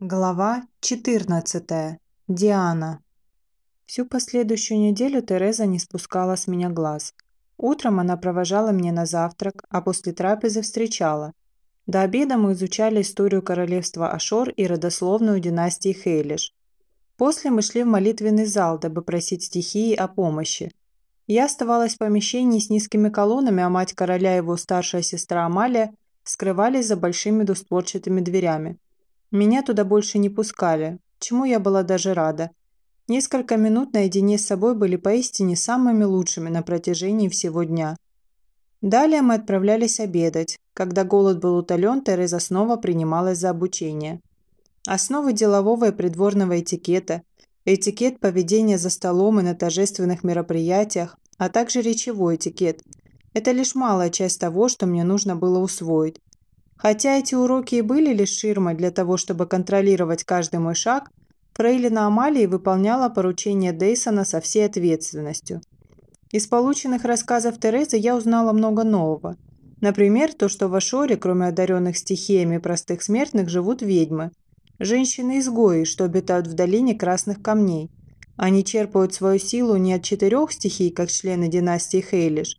Глава 14. Диана. Всю последующую неделю Тереза не спускала с меня глаз. Утром она провожала меня на завтрак, а после трапезы встречала. До обеда мы изучали историю королевства Ашор и родословную династии Хейлиш. После мы шли в молитвенный зал, дабы просить стихии о помощи. Я оставалась в помещении с низкими колоннами, а мать короля и его старшая сестра Амалия скрывались за большими двустворчатыми дверями. Меня туда больше не пускали, чему я была даже рада. Несколько минут наедине с собой были поистине самыми лучшими на протяжении всего дня. Далее мы отправлялись обедать. Когда голод был утолен, Тереза снова принималась за обучение. Основы делового и придворного этикета, этикет поведения за столом и на торжественных мероприятиях, а также речевой этикет – это лишь малая часть того, что мне нужно было усвоить. Хотя эти уроки и были лишь ширмой для того, чтобы контролировать каждый мой шаг, Фрейлина Амалии выполняла поручение Дейсона со всей ответственностью. Из полученных рассказов Терезы я узнала много нового. Например, то, что в Ашоре, кроме одаренных стихиями простых смертных, живут ведьмы. Женщины-изгои, что обитают в долине Красных Камней. Они черпают свою силу не от четырех стихий, как члены династии Хейлиш.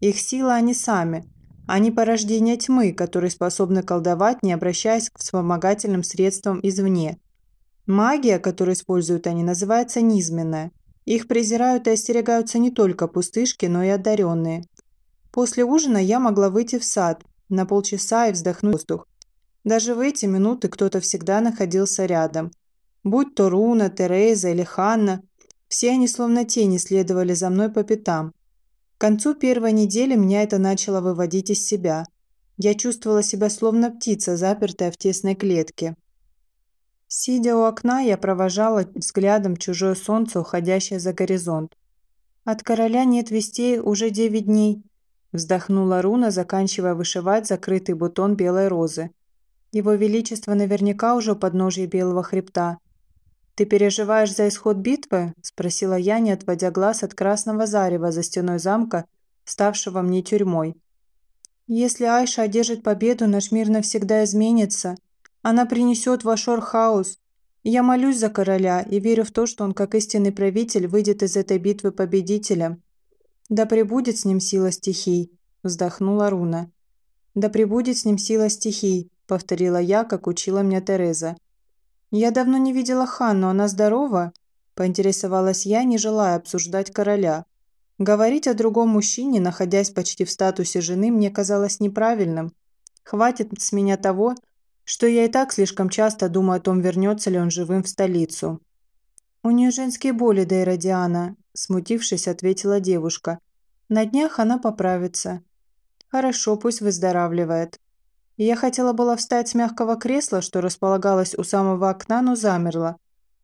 Их сила они сами – они порождение тьмы, которые способны колдовать, не обращаясь к вспомогательным средствам извне. Магия, которую используют они, называется низменная. Их презирают и остерегаются не только пустышки, но и одаренные. После ужина я могла выйти в сад на полчаса и вздохнуть воздух. Даже в эти минуты кто-то всегда находился рядом. Будь то Руна, Тереза или Ханна, все они словно тени следовали за мной по пятам, концу первой недели меня это начало выводить из себя. Я чувствовала себя словно птица, запертая в тесной клетке. Сидя у окна, я провожала взглядом чужое солнце, уходящее за горизонт. «От короля нет вестей уже девять дней», – вздохнула Руна, заканчивая вышивать закрытый бутон белой розы. «Его Величество наверняка уже у подножия Белого хребта. «Ты переживаешь за исход битвы?» – спросила я, не отводя глаз от красного зарева за стеной замка, ставшего мне тюрьмой. «Если Айша одержит победу, наш мир навсегда изменится. Она принесет в Ашор хаос. Я молюсь за короля и верю в то, что он, как истинный правитель, выйдет из этой битвы победителем. Да пребудет с ним сила стихий», – вздохнула Руна. «Да пребудет с ним сила стихий», – повторила я, как учила меня Тереза. «Я давно не видела Ханну, она здорова?» – поинтересовалась я, не желая обсуждать короля. Говорить о другом мужчине, находясь почти в статусе жены, мне казалось неправильным. Хватит с меня того, что я и так слишком часто думаю о том, вернется ли он живым в столицу. «У нее женские боли, Дейра Диана», – смутившись, ответила девушка. «На днях она поправится». «Хорошо, пусть выздоравливает я хотела было встать с мягкого кресла, что располагалось у самого окна, но замерла.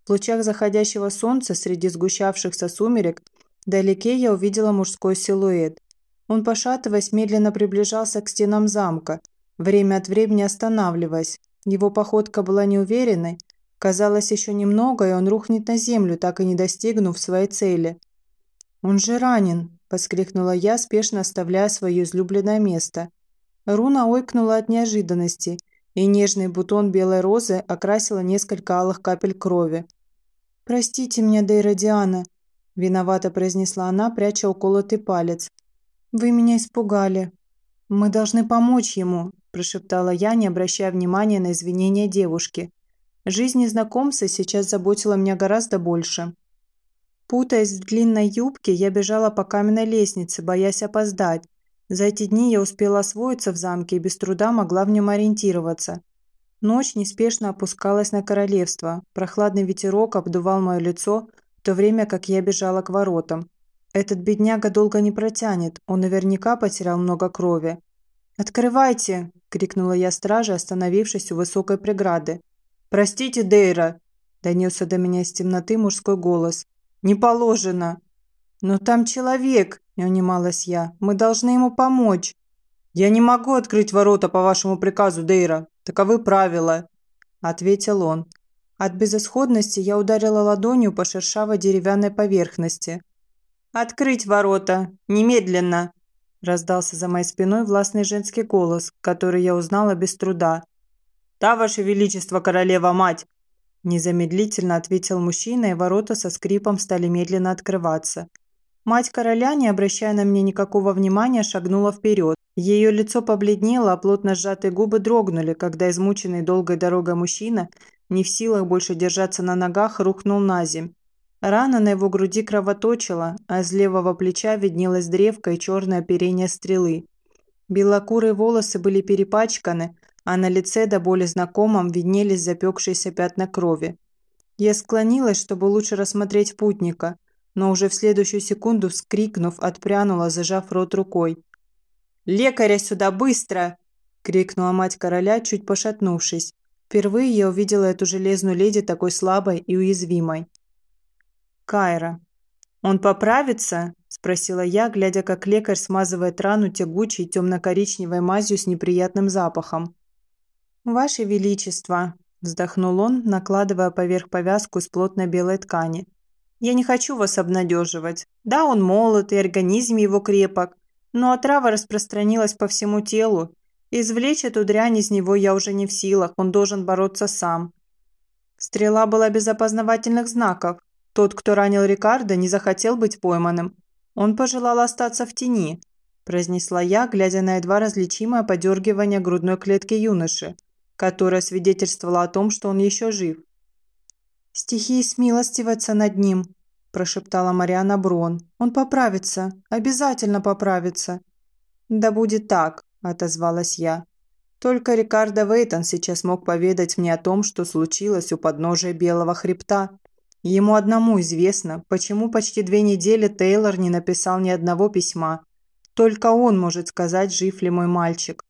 В лучах заходящего солнца среди сгущавшихся сумерек вдалеке я увидела мужской силуэт. Он, пошатываясь, медленно приближался к стенам замка, время от времени останавливаясь. Его походка была неуверенной. Казалось, еще немного, и он рухнет на землю, так и не достигнув своей цели. «Он же ранен!» – воскликнула я, спешно оставляя свое излюбленное место. Руна ойкнула от неожиданности, и нежный бутон белой розы окрасила несколько алых капель крови. «Простите меня, Дейра Диана», – виновато произнесла она, пряча уколотый палец. «Вы меня испугали». «Мы должны помочь ему», – прошептала я, не обращая внимания на извинения девушки. Жизнь незнакомца сейчас заботила меня гораздо больше. Путаясь в длинной юбке, я бежала по каменной лестнице, боясь опоздать, за эти дни я успела освоиться в замке и без труда могла в нем ориентироваться. Ночь неспешно опускалась на королевство, прохладный ветерок обдувал мое лицо, в то время как я бежала к воротам. Этот бедняга долго не протянет, он наверняка потерял много крови. «Открывайте!» – крикнула я страже, остановившись у высокой преграды. «Простите, Дейра!» – донесся до меня из темноты мужской голос. «Не положено!» «Но там человек!» – не унималась я. «Мы должны ему помочь!» «Я не могу открыть ворота по вашему приказу, Дейра. Таковы правила!» – ответил он. От безысходности я ударила ладонью по шершавой деревянной поверхности. «Открыть ворота! Немедленно!» – раздался за моей спиной властный женский голос, который я узнала без труда. «Да, ваше величество, королева-мать! – незамедлительно ответил мужчина, и ворота со скрипом стали медленно открываться. Мать короля, не обращая на меня никакого внимания, шагнула вперед. Ее лицо побледнело, а плотно сжатые губы дрогнули, когда измученный долгой дорогой мужчина, не в силах больше держаться на ногах, рухнул на земь. Рана на его груди кровоточила, а с левого плеча виднелась древко и черное оперение стрелы. Белокурые волосы были перепачканы, а на лице до боли знакомом виднелись запекшиеся пятна крови. Я склонилась, чтобы лучше рассмотреть путника, но уже в следующую секунду, вскрикнув, отпрянула, зажав рот рукой. «Лекаря сюда, быстро!» – крикнула мать короля, чуть пошатнувшись. Впервые я увидела эту железную леди такой слабой и уязвимой. Кайра. «Он поправится?» – спросила я, глядя, как лекарь смазывает рану тягучей темно-коричневой мазью с неприятным запахом. «Ваше Величество!» – вздохнул он, накладывая поверх повязку из плотной белой ткани. «Я не хочу вас обнадеживать. Да, он молод, и организм его крепок, но отрава распространилась по всему телу. Извлечь эту дрянь из него я уже не в силах, он должен бороться сам». Стрела была без опознавательных знаков. Тот, кто ранил Рикардо, не захотел быть пойманным. Он пожелал остаться в тени, произнесла я, глядя на едва различимое подергивание грудной клетки юноши – которая свидетельствовала о том, что он еще жив. «Стихии смилостивятся над ним», – прошептала Мариана Брон. «Он поправится, обязательно поправится». «Да будет так», – отозвалась я. Только Рикардо Вейтон сейчас мог поведать мне о том, что случилось у подножия Белого Хребта. Ему одному известно, почему почти две недели Тейлор не написал ни одного письма. Только он может сказать, жив ли мой мальчик.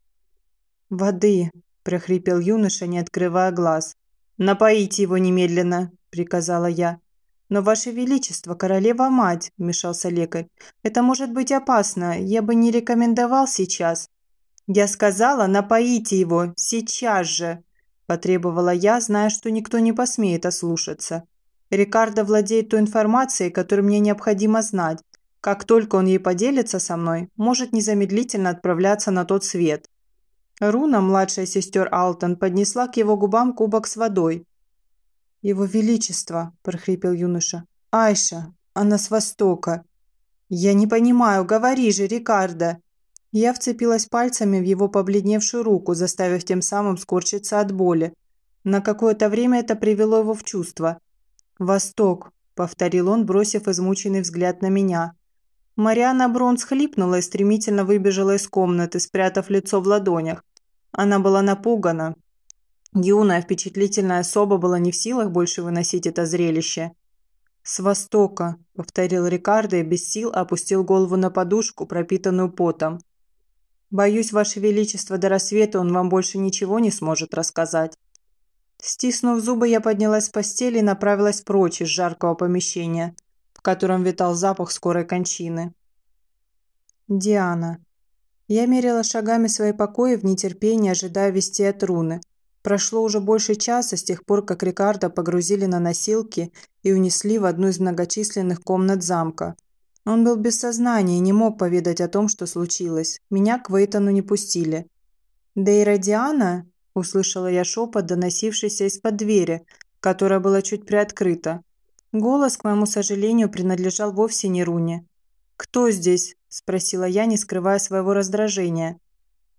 «Воды», прохрипел юноша, не открывая глаз. «Напоите его немедленно», – приказала я. «Но, Ваше Величество, королева-мать», – вмешался лекарь, – «это может быть опасно, я бы не рекомендовал сейчас». «Я сказала, напоите его, сейчас же», – потребовала я, зная, что никто не посмеет ослушаться. Рикардо владеет той информацией, которую мне необходимо знать. Как только он ей поделится со мной, может незамедлительно отправляться на тот свет. Руна, младшая сестер Алтон, поднесла к его губам кубок с водой. «Его Величество!» – прохрипел юноша. «Айша! Она с востока!» «Я не понимаю, говори же, Рикардо!» Я вцепилась пальцами в его побледневшую руку, заставив тем самым скорчиться от боли. На какое-то время это привело его в чувство. «Восток», – повторил он, бросив измученный взгляд на меня. Мариана Бронс хлипнула и стремительно выбежала из комнаты, спрятав лицо в ладонях. Она была напугана. Юная, впечатлительная особа была не в силах больше выносить это зрелище. «С востока», – повторил Рикардо и без сил опустил голову на подушку, пропитанную потом. «Боюсь, Ваше Величество, до рассвета он вам больше ничего не сможет рассказать». Стиснув зубы, я поднялась с постели и направилась прочь из жаркого помещения, в котором витал запах скорой кончины. Диана. Я мерила шагами свои покои в нетерпении, ожидая вести от руны. Прошло уже больше часа с тех пор, как Рикардо погрузили на носилки и унесли в одну из многочисленных комнат замка. Он был без сознания и не мог поведать о том, что случилось. Меня к Вейтону не пустили. «Дейра Диана?» – услышала я шепот, доносившийся из-под двери, которая была чуть приоткрыта. Голос, к моему сожалению, принадлежал вовсе не Руне. «Кто здесь?» – спросила я, не скрывая своего раздражения.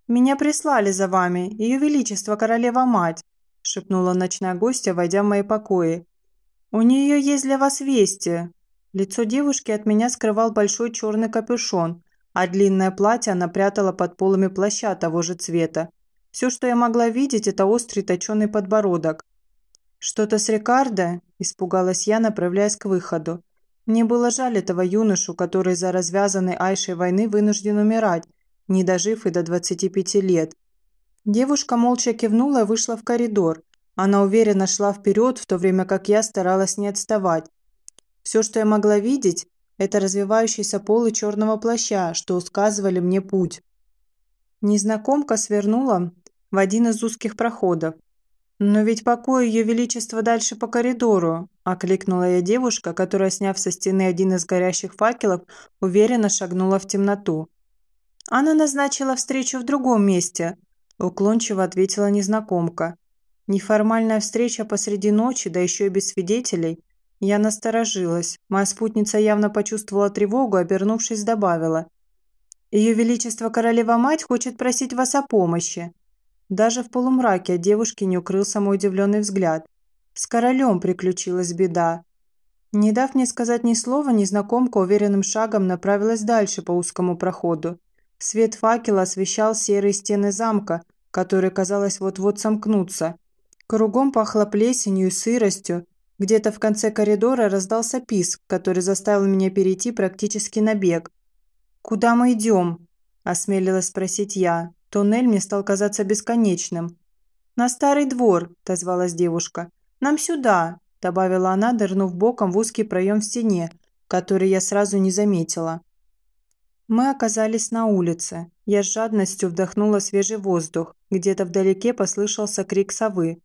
«Меня прислали за вами, Ее Величество Королева-Мать», – шепнула ночная гостья, войдя в мои покои. «У нее есть для вас вести». Лицо девушки от меня скрывал большой черный капюшон, а длинное платье она прятала под полами плаща того же цвета. Все, что я могла видеть, это острый точеный подбородок. «Что-то с Рикардо?» – испугалась я, направляясь к выходу. Мне было жаль этого юношу, который за развязанной Айшей войны вынужден умирать, не дожив и до 25 лет. Девушка молча кивнула и вышла в коридор. Она уверенно шла вперед, в то время как я старалась не отставать. Все, что я могла видеть, это развивающийся полы черного плаща, что усказывали мне путь. Незнакомка свернула в один из узких проходов. «Но ведь покой Ее Величества дальше по коридору», – окликнула я девушка, которая, сняв со стены один из горящих факелов, уверенно шагнула в темноту. «Она назначила встречу в другом месте», – уклончиво ответила незнакомка. Неформальная встреча посреди ночи, да еще и без свидетелей. Я насторожилась. Моя спутница явно почувствовала тревогу, обернувшись, добавила. «Ее Величество Королева-Мать хочет просить вас о помощи». Даже в полумраке от девушки не укрылся мой удивленный взгляд. С королем приключилась беда. Не дав мне сказать ни слова, незнакомка уверенным шагом направилась дальше по узкому проходу. Свет факела освещал серые стены замка, которые, казалось, вот-вот сомкнутся. Кругом пахло плесенью и сыростью. Где-то в конце коридора раздался писк, который заставил меня перейти практически на бег. «Куда мы идем?» – осмелилась спросить я. Туннель мне стал казаться бесконечным. «На старый двор», – отозвалась девушка. «Нам сюда», – добавила она, дырнув боком в узкий проем в стене, который я сразу не заметила. Мы оказались на улице. Я с жадностью вдохнула свежий воздух. Где-то вдалеке послышался крик совы.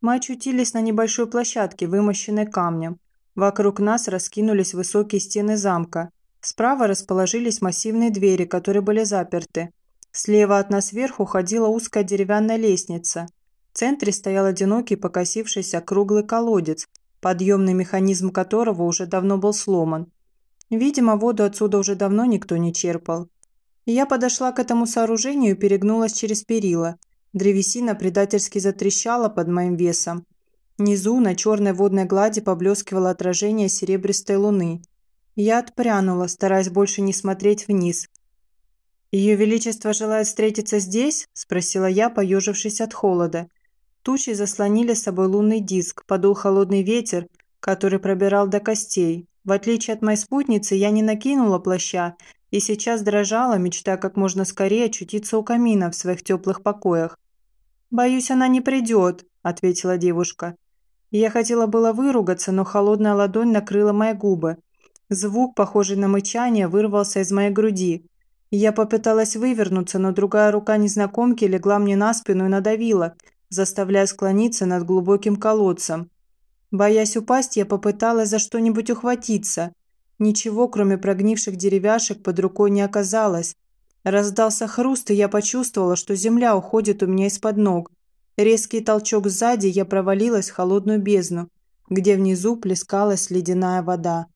Мы очутились на небольшой площадке, вымощенной камнем. Вокруг нас раскинулись высокие стены замка. Справа расположились массивные двери, которые были заперты. Слева от нас вверх уходила узкая деревянная лестница. В центре стоял одинокий покосившийся круглый колодец, подъемный механизм которого уже давно был сломан. Видимо, воду отсюда уже давно никто не черпал. я подошла к этому сооружению и перегнулась через перила. Древесина предательски затрещала под моим весом. Внизу на черной водной глади поблескивало отражение серебристой луны. Я отпрянула, стараясь больше не смотреть вниз. «Ее Величество желает встретиться здесь?» – спросила я, поежившись от холода. Тучи заслонили с собой лунный диск, подул холодный ветер, который пробирал до костей. В отличие от моей спутницы, я не накинула плаща и сейчас дрожала, мечтая как можно скорее очутиться у камина в своих теплых покоях. «Боюсь, она не придет», – ответила девушка. Я хотела было выругаться, но холодная ладонь накрыла мои губы. Звук, похожий на мычание, вырвался из моей груди. Я попыталась вывернуться, но другая рука незнакомки легла мне на спину и надавила, заставляя склониться над глубоким колодцем. Боясь упасть, я попыталась за что-нибудь ухватиться. Ничего, кроме прогнивших деревяшек, под рукой не оказалось. Раздался хруст, и я почувствовала, что земля уходит у меня из-под ног. Резкий толчок сзади, я провалилась в холодную бездну, где внизу плескалась ледяная вода.